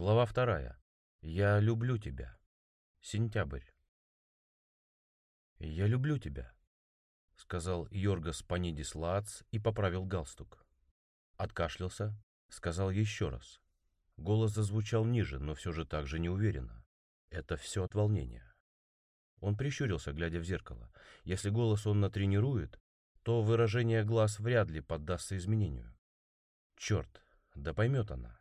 Глава вторая. Я люблю тебя. Сентябрь. Я люблю тебя, сказал Йоргас Панидис Лаац и поправил галстук. Откашлялся, сказал еще раз. Голос зазвучал ниже, но все же так же неуверенно. Это все от волнения. Он прищурился, глядя в зеркало. Если голос он натренирует, то выражение глаз вряд ли поддастся изменению. Черт, да поймет она.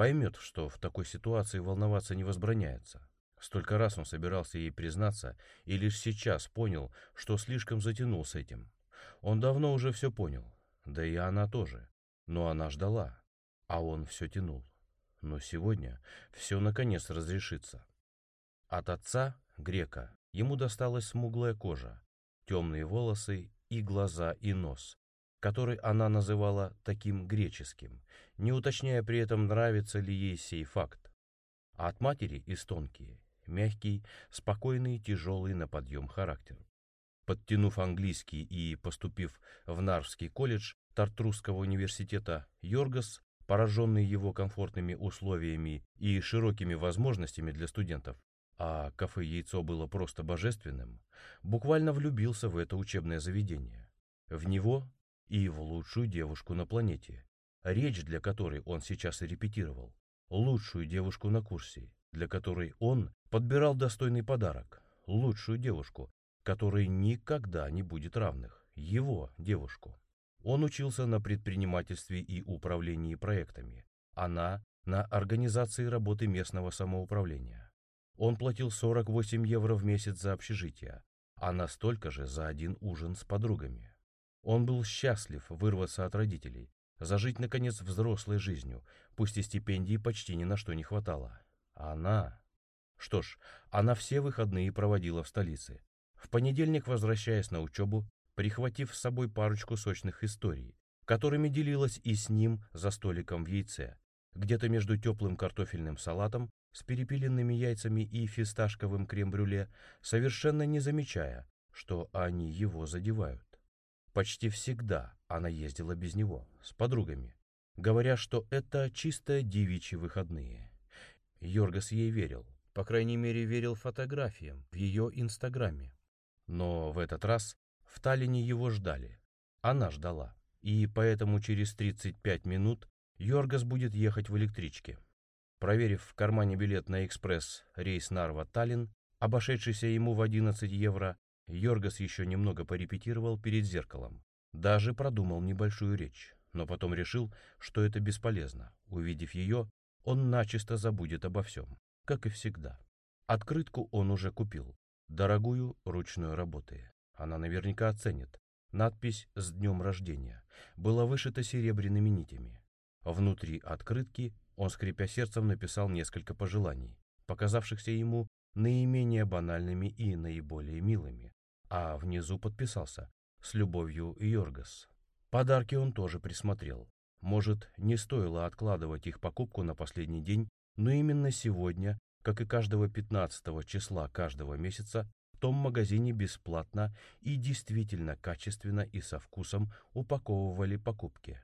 Поймет, что в такой ситуации волноваться не возбраняется. Столько раз он собирался ей признаться, и лишь сейчас понял, что слишком затянул с этим. Он давно уже все понял, да и она тоже. Но она ждала, а он все тянул. Но сегодня все наконец разрешится. От отца, грека, ему досталась смуглая кожа, темные волосы и глаза и нос, который она называла таким греческим, не уточняя при этом, нравится ли ей сей факт. А от матери из тонкие, мягкий, спокойный, тяжелый на подъем характер. Подтянув английский и поступив в Нарвский колледж Тартрусского университета, Йоргас, пораженный его комфортными условиями и широкими возможностями для студентов, а кафе «Яйцо» было просто божественным, буквально влюбился в это учебное заведение. В него и в лучшую девушку на планете, речь для которой он сейчас и репетировал, лучшую девушку на курсе, для которой он подбирал достойный подарок, лучшую девушку, которой никогда не будет равных, его девушку. Он учился на предпринимательстве и управлении проектами, она на организации работы местного самоуправления. Он платил 48 евро в месяц за общежитие, а настолько же за один ужин с подругами. Он был счастлив вырваться от родителей, зажить, наконец, взрослой жизнью, пусть и стипендии почти ни на что не хватало. Она... Что ж, она все выходные проводила в столице. В понедельник, возвращаясь на учебу, прихватив с собой парочку сочных историй, которыми делилась и с ним за столиком в яйце, где-то между теплым картофельным салатом с перепиленными яйцами и фисташковым крем-брюле, совершенно не замечая, что они его задевают. Почти всегда она ездила без него, с подругами, говоря, что это чисто девичьи выходные. Йоргас ей верил, по крайней мере верил фотографиям в ее инстаграме. Но в этот раз в Таллине его ждали. Она ждала. И поэтому через 35 минут Йоргас будет ехать в электричке. Проверив в кармане билет на экспресс рейс Нарва-Таллин, обошедшийся ему в 11 евро, Йоргас еще немного порепетировал перед зеркалом. Даже продумал небольшую речь, но потом решил, что это бесполезно. Увидев ее, он начисто забудет обо всем, как и всегда. Открытку он уже купил. Дорогую ручную работы. Она наверняка оценит. Надпись «С днем рождения» была вышита серебряными нитями. Внутри открытки он, скрипя сердцем, написал несколько пожеланий, показавшихся ему наименее банальными и наиболее милыми а внизу подписался «С любовью, Йоргас». Подарки он тоже присмотрел. Может, не стоило откладывать их покупку на последний день, но именно сегодня, как и каждого 15 числа каждого месяца, в том магазине бесплатно и действительно качественно и со вкусом упаковывали покупки.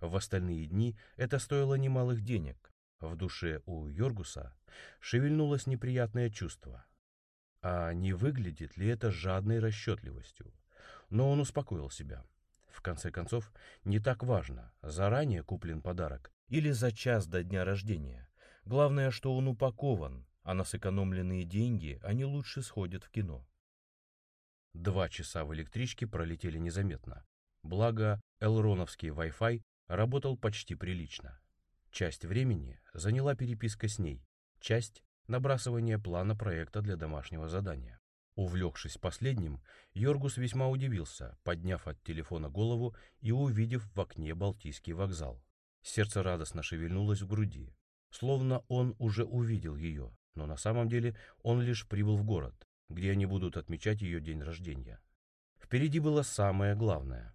В остальные дни это стоило немалых денег. В душе у Йоргуса шевельнулось неприятное чувство а не выглядит ли это жадной расчетливостью. Но он успокоил себя. В конце концов, не так важно, заранее куплен подарок или за час до дня рождения. Главное, что он упакован, а на сэкономленные деньги они лучше сходят в кино. Два часа в электричке пролетели незаметно. Благо, элроновский Wi-Fi работал почти прилично. Часть времени заняла переписка с ней, часть набрасывание плана проекта для домашнего задания. Увлекшись последним, Йоргус весьма удивился, подняв от телефона голову и увидев в окне Балтийский вокзал. Сердце радостно шевельнулось в груди, словно он уже увидел ее, но на самом деле он лишь прибыл в город, где они будут отмечать ее день рождения. Впереди было самое главное.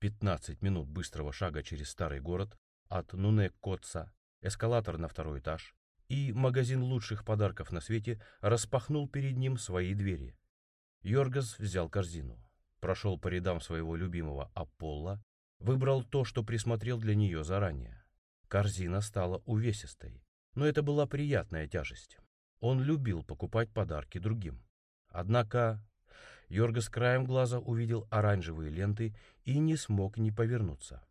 15 минут быстрого шага через старый город от Нунек-Котца, эскалатор на второй этаж, и магазин лучших подарков на свете распахнул перед ним свои двери. Йоргас взял корзину, прошел по рядам своего любимого Аполло, выбрал то, что присмотрел для нее заранее. Корзина стала увесистой, но это была приятная тяжесть. Он любил покупать подарки другим. Однако Йоргас краем глаза увидел оранжевые ленты и не смог не повернуться.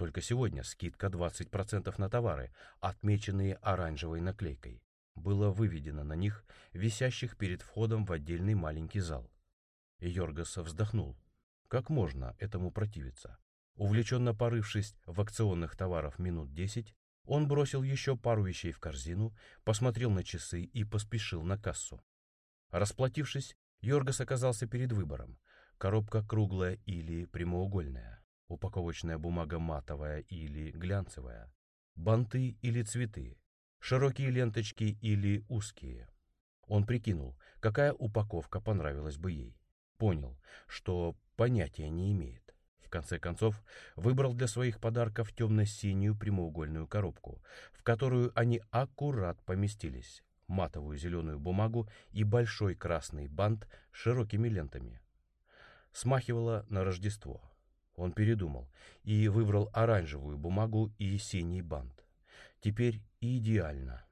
Только сегодня скидка 20% на товары, отмеченные оранжевой наклейкой, было выведено на них, висящих перед входом в отдельный маленький зал. Йоргас вздохнул. Как можно этому противиться? Увлеченно порывшись в акционных товарах минут десять, он бросил еще пару вещей в корзину, посмотрел на часы и поспешил на кассу. Расплатившись, Йоргас оказался перед выбором. Коробка круглая или прямоугольная, упаковочная бумага матовая или глянцевая, банты или цветы, широкие ленточки или узкие. Он прикинул, какая упаковка понравилась бы ей. Понял, что понятия не имеет. В конце концов, выбрал для своих подарков темно-синюю прямоугольную коробку, в которую они аккурат поместились, матовую зеленую бумагу и большой красный бант с широкими лентами. Смахивало на Рождество. Он передумал и выбрал оранжевую бумагу и синий бант. Теперь идеально.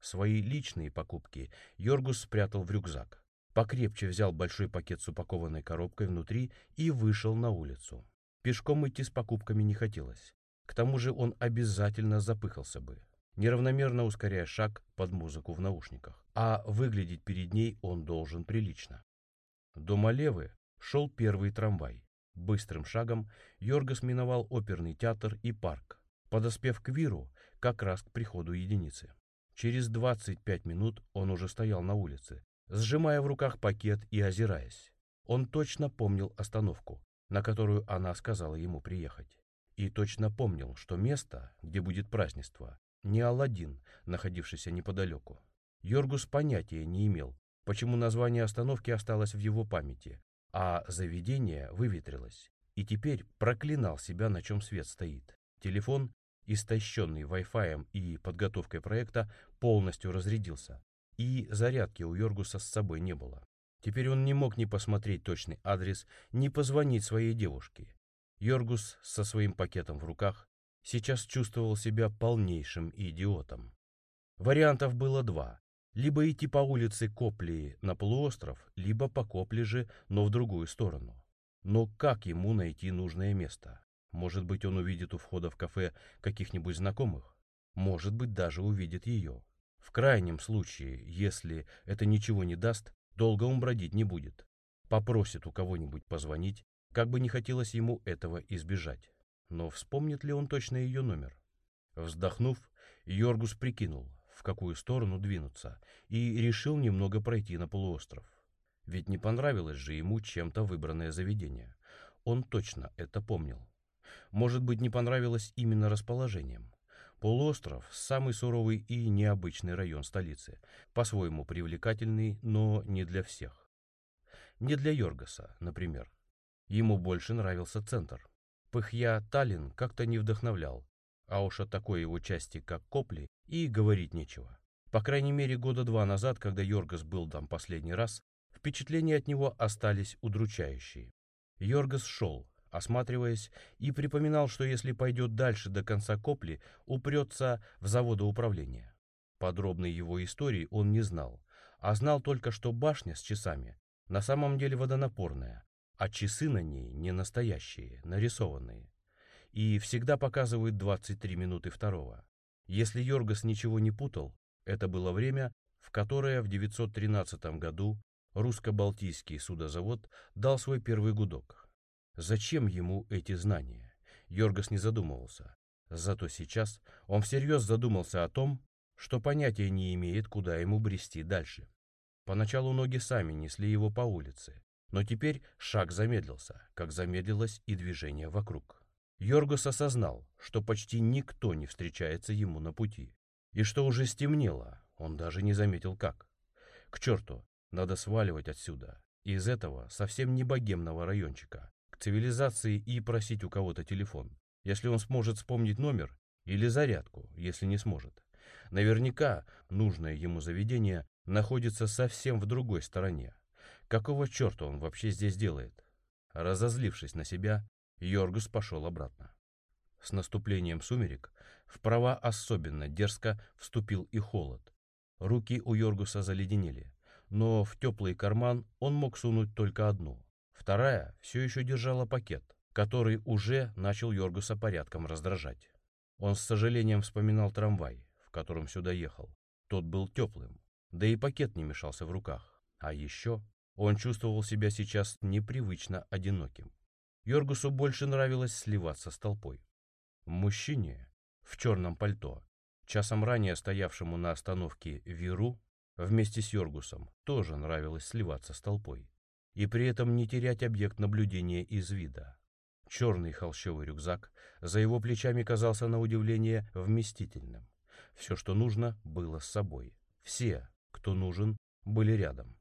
Свои личные покупки Йоргус спрятал в рюкзак покрепче взял большой пакет с упакованной коробкой внутри и вышел на улицу. Пешком идти с покупками не хотелось. К тому же он обязательно запыхался бы, неравномерно ускоряя шаг под музыку в наушниках. А выглядеть перед ней он должен прилично. До Малевы шел первый трамвай. Быстрым шагом Йоргас миновал оперный театр и парк, подоспев к Виру как раз к приходу единицы. Через 25 минут он уже стоял на улице, сжимая в руках пакет и озираясь. Он точно помнил остановку, на которую она сказала ему приехать. И точно помнил, что место, где будет празднество, не Алладин, находившийся неподалеку. Йоргус понятия не имел, почему название остановки осталось в его памяти, а заведение выветрилось, и теперь проклинал себя, на чем свет стоит. Телефон, истощенный Wi-Fi и подготовкой проекта, полностью разрядился, и зарядки у Йоргуса с собой не было. Теперь он не мог ни посмотреть точный адрес, ни позвонить своей девушке. Йоргус со своим пакетом в руках сейчас чувствовал себя полнейшим идиотом. Вариантов было два. Либо идти по улице Копли на полуостров, либо по Копли же, но в другую сторону. Но как ему найти нужное место? Может быть, он увидит у входа в кафе каких-нибудь знакомых? Может быть, даже увидит ее. В крайнем случае, если это ничего не даст, долго он бродить не будет. Попросит у кого-нибудь позвонить, как бы не хотелось ему этого избежать. Но вспомнит ли он точно ее номер? Вздохнув, Йоргус прикинул, в какую сторону двинуться, и решил немного пройти на полуостров. Ведь не понравилось же ему чем-то выбранное заведение. Он точно это помнил. Может быть, не понравилось именно расположением. Полуостров – самый суровый и необычный район столицы, по-своему привлекательный, но не для всех. Не для Йоргаса, например. Ему больше нравился центр. Пыхья Таллин как-то не вдохновлял, а уж о такой его части, как Копли, и говорить нечего. По крайней мере, года два назад, когда Йоргас был там последний раз, впечатления от него остались удручающие. Йоргас шел, осматриваясь, и припоминал, что если пойдет дальше до конца копли, упрется в заводоуправление. Подробной его истории он не знал, а знал только, что башня с часами на самом деле водонапорная, а часы на ней не настоящие, нарисованные. И всегда показывают 23 минуты второго. Если Йоргас ничего не путал, это было время, в которое в 913 году русско-балтийский судозавод дал свой первый гудок. Зачем ему эти знания? Йоргас не задумывался. Зато сейчас он всерьез задумался о том, что понятия не имеет, куда ему брести дальше. Поначалу ноги сами несли его по улице, но теперь шаг замедлился, как замедлилось и движение вокруг. Йоргас осознал, что почти никто не встречается ему на пути, и что уже стемнело, он даже не заметил как. К черту, надо сваливать отсюда, из этого совсем не богемного райончика, цивилизации и просить у кого-то телефон, если он сможет вспомнить номер, или зарядку, если не сможет. Наверняка нужное ему заведение находится совсем в другой стороне. Какого черта он вообще здесь делает? Разозлившись на себя, Йоргус пошел обратно. С наступлением сумерек в права особенно дерзко вступил и холод. Руки у Йоргуса заледенели, но в теплый карман он мог сунуть только одну. Вторая все еще держала пакет, который уже начал Йоргуса порядком раздражать. Он с сожалением вспоминал трамвай, в котором сюда ехал. Тот был теплым, да и пакет не мешался в руках. А еще он чувствовал себя сейчас непривычно одиноким. Йоргусу больше нравилось сливаться с толпой. Мужчине в черном пальто, часом ранее стоявшему на остановке Виру, вместе с Йоргусом, тоже нравилось сливаться с толпой. И при этом не терять объект наблюдения из вида. Черный холщовый рюкзак за его плечами казался на удивление вместительным. Все, что нужно, было с собой. Все, кто нужен, были рядом.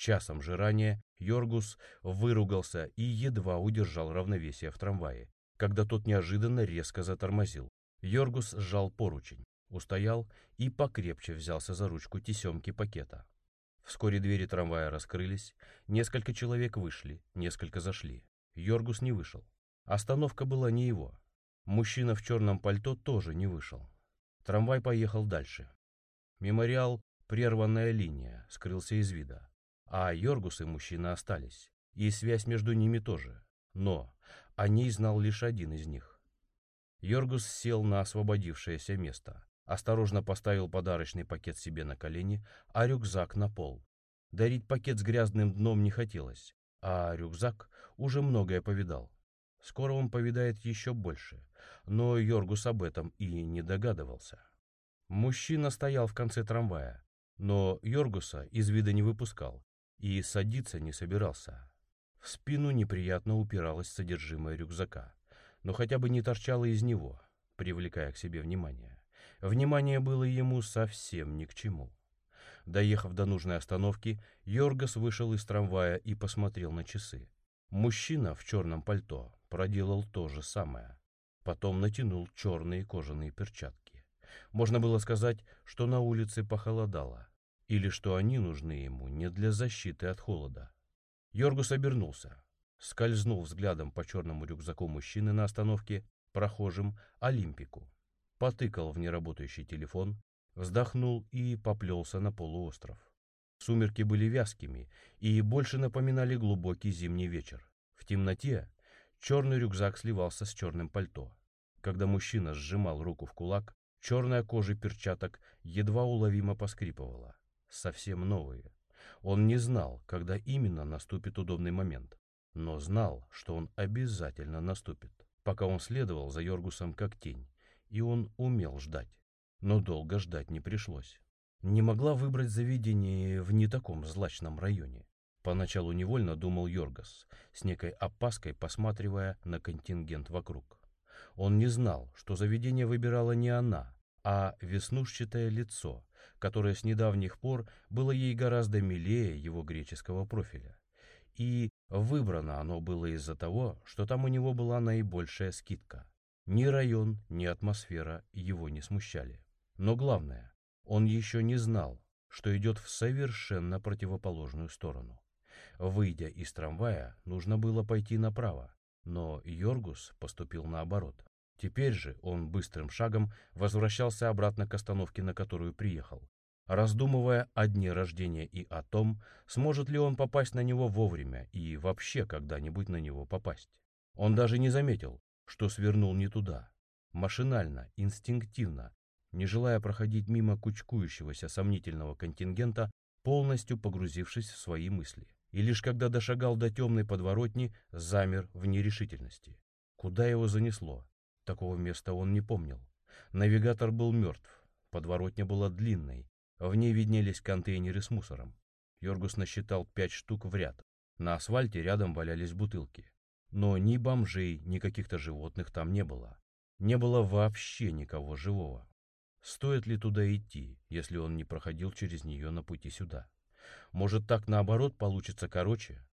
Часом же ранее Йоргус выругался и едва удержал равновесие в трамвае, когда тот неожиданно резко затормозил. Йоргус сжал поручень, устоял и покрепче взялся за ручку тесемки пакета. Вскоре двери трамвая раскрылись, несколько человек вышли, несколько зашли. Йоргус не вышел. Остановка была не его. Мужчина в черном пальто тоже не вышел. Трамвай поехал дальше. Мемориал «Прерванная линия» скрылся из вида. А Йоргус и мужчина остались, и связь между ними тоже. Но о ней знал лишь один из них. Йоргус сел на освободившееся место, осторожно поставил подарочный пакет себе на колени, а рюкзак на пол. Дарить пакет с грязным дном не хотелось, а рюкзак уже многое повидал. Скоро он повидает еще больше, но Йоргус об этом и не догадывался. Мужчина стоял в конце трамвая, но Йоргуса из вида не выпускал, и садиться не собирался. В спину неприятно упиралось содержимое рюкзака, но хотя бы не торчало из него, привлекая к себе внимание. Внимание было ему совсем ни к чему. Доехав до нужной остановки, Йоргас вышел из трамвая и посмотрел на часы. Мужчина в черном пальто проделал то же самое. Потом натянул черные кожаные перчатки. Можно было сказать, что на улице похолодало или что они нужны ему не для защиты от холода. Йоргус обернулся, скользнул взглядом по черному рюкзаку мужчины на остановке, прохожим Олимпику, потыкал в неработающий телефон, вздохнул и поплелся на полуостров. Сумерки были вязкими и больше напоминали глубокий зимний вечер. В темноте черный рюкзак сливался с черным пальто. Когда мужчина сжимал руку в кулак, черная кожа перчаток едва уловимо поскрипывала совсем новые. Он не знал, когда именно наступит удобный момент, но знал, что он обязательно наступит, пока он следовал за Йоргусом как тень, и он умел ждать. Но долго ждать не пришлось. Не могла выбрать заведение в не таком злачном районе. Поначалу невольно думал Йоргас, с некой опаской посматривая на контингент вокруг. Он не знал, что заведение выбирала не она, а веснушчатое лицо, которое с недавних пор было ей гораздо милее его греческого профиля. И выбрано оно было из-за того, что там у него была наибольшая скидка. Ни район, ни атмосфера его не смущали. Но главное, он еще не знал, что идет в совершенно противоположную сторону. Выйдя из трамвая, нужно было пойти направо, но Йоргус поступил наоборот. Теперь же он быстрым шагом возвращался обратно к остановке, на которую приехал, раздумывая о дне рождения и о том, сможет ли он попасть на него вовремя и вообще когда-нибудь на него попасть. Он даже не заметил, что свернул не туда. Машинально, инстинктивно, не желая проходить мимо кучкующегося сомнительного контингента, полностью погрузившись в свои мысли. И лишь когда дошагал до темной подворотни, замер в нерешительности. Куда его занесло? Такого места он не помнил. Навигатор был мертв. Подворотня была длинной. В ней виднелись контейнеры с мусором. Йоргус насчитал пять штук в ряд. На асфальте рядом валялись бутылки. Но ни бомжей, ни каких-то животных там не было. Не было вообще никого живого. Стоит ли туда идти, если он не проходил через нее на пути сюда? Может, так наоборот получится короче?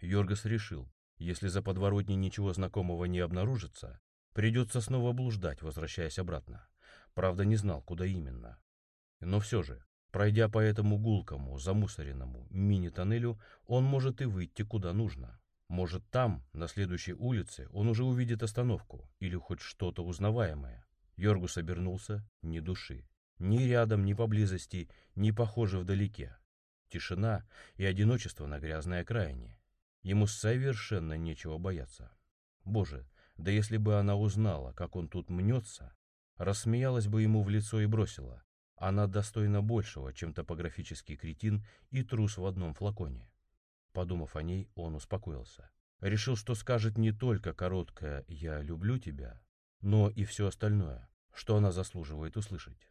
Йоргас решил, если за подворотней ничего знакомого не обнаружится, Придется снова блуждать, возвращаясь обратно. Правда, не знал, куда именно. Но все же, пройдя по этому гулкому, замусоренному мини-тоннелю, он может и выйти куда нужно. Может, там, на следующей улице, он уже увидит остановку или хоть что-то узнаваемое. Йоргус обернулся, ни души. Ни рядом, ни поблизости, ни похоже вдалеке. Тишина и одиночество на грязной окраине. Ему совершенно нечего бояться. Боже, да если бы она узнала, как он тут мнется, рассмеялась бы ему в лицо и бросила. Она достойна большего, чем топографический кретин и трус в одном флаконе. Подумав о ней, он успокоился. Решил, что скажет не только короткое «я люблю тебя», но и все остальное, что она заслуживает услышать.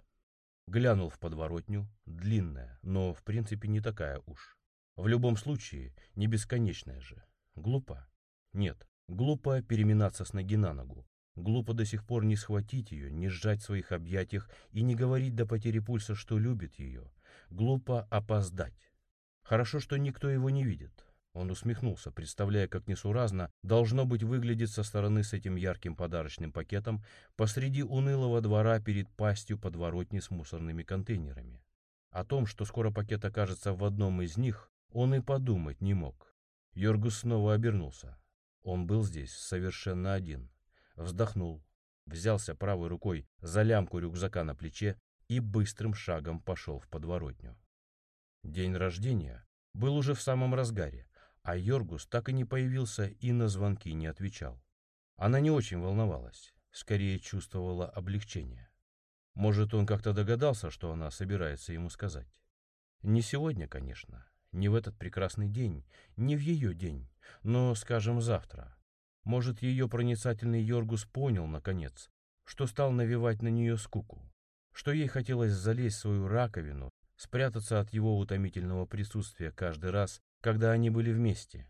Глянул в подворотню, длинная, но в принципе не такая уж. В любом случае, не бесконечная же. Глупо? Нет, глупо переминаться с ноги на ногу. Глупо до сих пор не схватить ее, не сжать в своих объятиях и не говорить до потери пульса, что любит ее. Глупо опоздать. Хорошо, что никто его не видит. Он усмехнулся, представляя, как несуразно должно быть выглядеть со стороны с этим ярким подарочным пакетом посреди унылого двора перед пастью подворотни с мусорными контейнерами. О том, что скоро пакет окажется в одном из них, он и подумать не мог. Йоргус снова обернулся. Он был здесь совершенно один. Вздохнул, взялся правой рукой за лямку рюкзака на плече и быстрым шагом пошел в подворотню. День рождения был уже в самом разгаре, а Йоргус так и не появился и на звонки не отвечал. Она не очень волновалась, скорее чувствовала облегчение. Может, он как-то догадался, что она собирается ему сказать. Не сегодня, конечно, не в этот прекрасный день, не в ее день, но, скажем, завтра. Может, ее проницательный Йоргус понял, наконец, что стал навевать на нее скуку, что ей хотелось залезть в свою раковину, спрятаться от его утомительного присутствия каждый раз, когда они были вместе,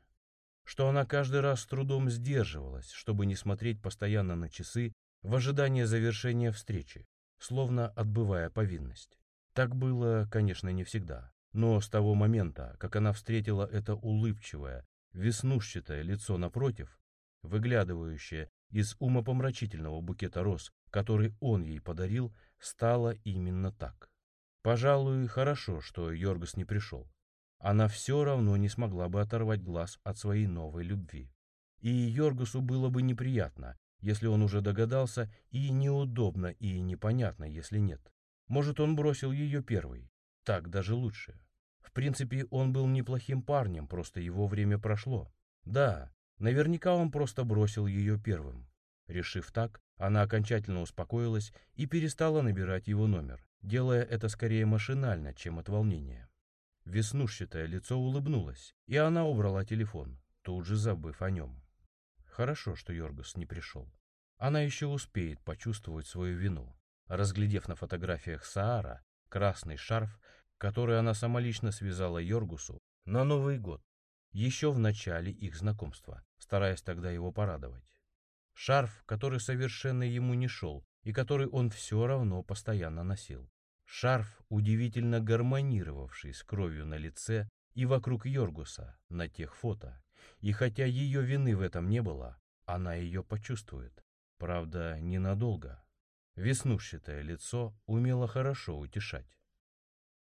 что она каждый раз с трудом сдерживалась, чтобы не смотреть постоянно на часы в ожидании завершения встречи, словно отбывая повинность. Так было, конечно, не всегда, но с того момента, как она встретила это улыбчивое, веснушчатое лицо напротив, выглядывающее из умопомрачительного букета роз, который он ей подарил, стало именно так. Пожалуй, хорошо, что Йоргас не пришел она все равно не смогла бы оторвать глаз от своей новой любви. И Йоргасу было бы неприятно, если он уже догадался, и неудобно, и непонятно, если нет. Может, он бросил ее первый. Так даже лучше. В принципе, он был неплохим парнем, просто его время прошло. Да, наверняка он просто бросил ее первым. Решив так, она окончательно успокоилась и перестала набирать его номер, делая это скорее машинально, чем от волнения. Веснушчатое лицо улыбнулось, и она убрала телефон, тут же забыв о нем. Хорошо, что Йоргас не пришел. Она еще успеет почувствовать свою вину. Разглядев на фотографиях Саара красный шарф, который она самолично связала Йоргусу на Новый год, еще в начале их знакомства, стараясь тогда его порадовать. Шарф, который совершенно ему не шел и который он все равно постоянно носил. Шарф, удивительно гармонировавший с кровью на лице и вокруг Йоргуса на тех фото. И хотя ее вины в этом не было, она ее почувствует. Правда, ненадолго. Веснушчатое лицо умело хорошо утешать.